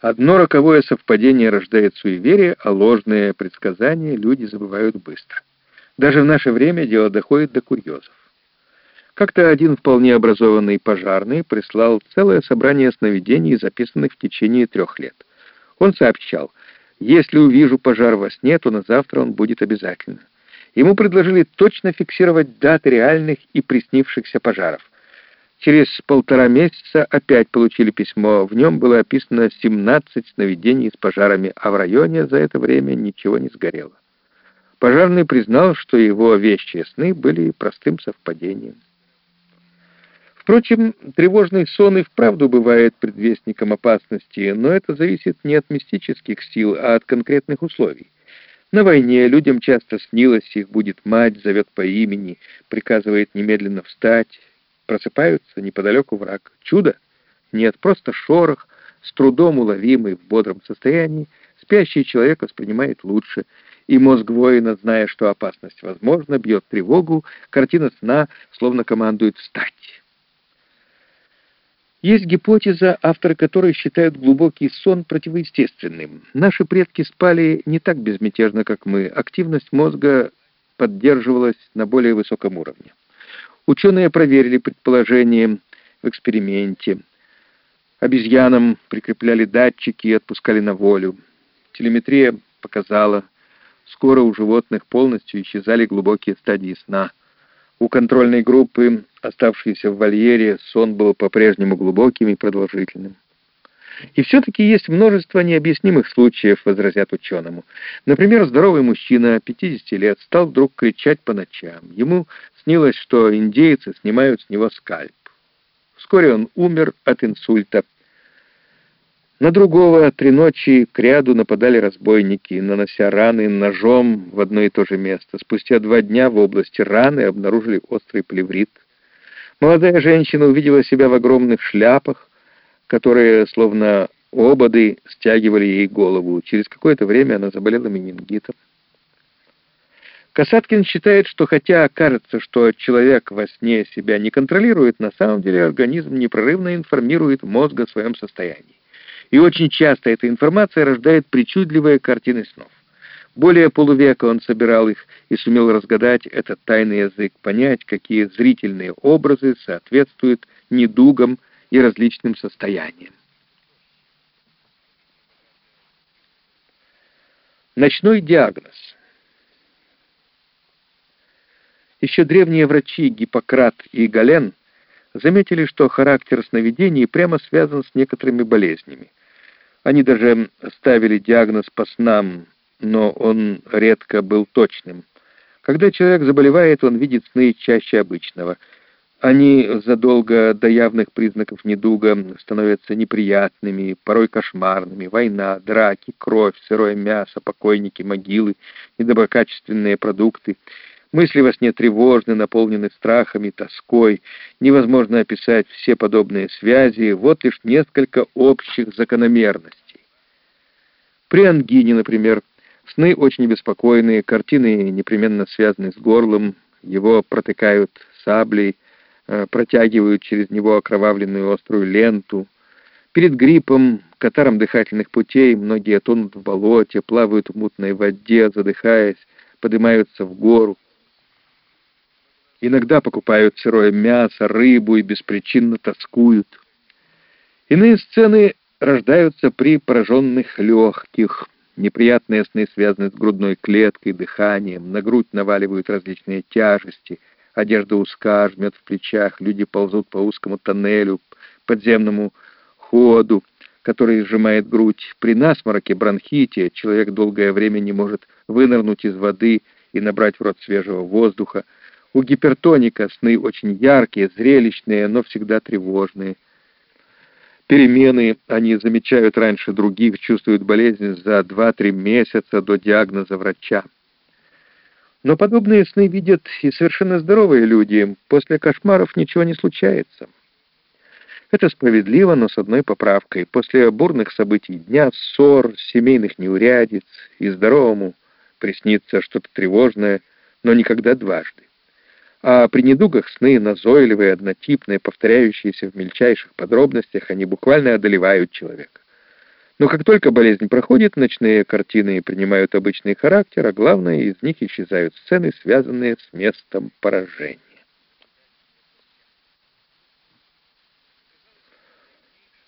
Одно роковое совпадение рождает суеверие, а ложные предсказания люди забывают быстро. Даже в наше время дело доходит до курьезов. Как-то один вполне образованный пожарный прислал целое собрание сновидений, записанных в течение трех лет. Он сообщал, если увижу пожар во сне, то на завтра он будет обязательно. Ему предложили точно фиксировать даты реальных и приснившихся пожаров. Через полтора месяца опять получили письмо. В нем было описано 17 сновидений с пожарами, а в районе за это время ничего не сгорело. Пожарный признал, что его вещи сны были простым совпадением. Впрочем, тревожный сон и вправду бывает предвестником опасности, но это зависит не от мистических сил, а от конкретных условий. На войне людям часто снилось, их будет мать, зовет по имени, приказывает немедленно встать. Просыпаются неподалеку враг. Чудо? Нет, просто шорох, с трудом уловимый в бодром состоянии, спящий человек воспринимает лучше, и мозг воина, зная, что опасность возможна, бьет тревогу, картина сна словно командует «встать». Есть гипотеза, авторы которой считают глубокий сон противоестественным. Наши предки спали не так безмятежно, как мы. Активность мозга поддерживалась на более высоком уровне. Ученые проверили предположение в эксперименте. Обезьянам прикрепляли датчики и отпускали на волю. Телеметрия показала, скоро у животных полностью исчезали глубокие стадии сна – у контрольной группы, оставшейся в вольере, сон был по-прежнему глубоким и продолжительным. И все-таки есть множество необъяснимых случаев, возразят ученому. Например, здоровый мужчина 50 лет стал вдруг кричать по ночам. Ему снилось, что индейцы снимают с него скальп. Вскоре он умер от инсульта. На другого три ночи к ряду нападали разбойники, нанося раны ножом в одно и то же место. Спустя два дня в области раны обнаружили острый плеврит. Молодая женщина увидела себя в огромных шляпах, которые, словно ободы, стягивали ей голову. Через какое-то время она заболела менингитом. Касаткин считает, что хотя кажется, что человек во сне себя не контролирует, на самом деле организм непрерывно информирует мозг о своем состоянии и очень часто эта информация рождает причудливые картины снов. Более полувека он собирал их и сумел разгадать этот тайный язык, понять, какие зрительные образы соответствуют недугам и различным состояниям. Ночной диагноз. Еще древние врачи Гиппократ и Гален заметили, что характер сновидений прямо связан с некоторыми болезнями. Они даже ставили диагноз по снам, но он редко был точным. Когда человек заболевает, он видит сны чаще обычного. Они задолго до явных признаков недуга становятся неприятными, порой кошмарными. Война, драки, кровь, сырое мясо, покойники, могилы, недоброкачественные продукты. Мысли во сне тревожны, наполнены страхами, тоской. Невозможно описать все подобные связи. Вот лишь несколько общих закономерностей. При ангине, например, сны очень беспокойные, картины непременно связаны с горлом, его протыкают саблей, протягивают через него окровавленную острую ленту. Перед гриппом, катаром дыхательных путей многие тонут в болоте, плавают в мутной воде, задыхаясь, поднимаются в гору. Иногда покупают сырое мясо, рыбу и беспричинно тоскуют. Иные сцены рождаются при пораженных легких. Неприятные сны связаны с грудной клеткой, дыханием. На грудь наваливают различные тяжести. Одежда узка, жмет в плечах. Люди ползут по узкому тоннелю, подземному ходу, который сжимает грудь. При насмороке, бронхите человек долгое время не может вынырнуть из воды и набрать в рот свежего воздуха. У гипертоника сны очень яркие, зрелищные, но всегда тревожные. Перемены они замечают раньше других, чувствуют болезнь за 2-3 месяца до диагноза врача. Но подобные сны видят и совершенно здоровые люди. После кошмаров ничего не случается. Это справедливо, но с одной поправкой. После бурных событий дня, ссор, семейных неурядиц и здоровому приснится что-то тревожное, но никогда дважды а при недугах сны назойливые, однотипные, повторяющиеся в мельчайших подробностях, они буквально одолевают человека. Но как только болезнь проходит, ночные картины принимают обычный характер, а главное, из них исчезают сцены, связанные с местом поражения.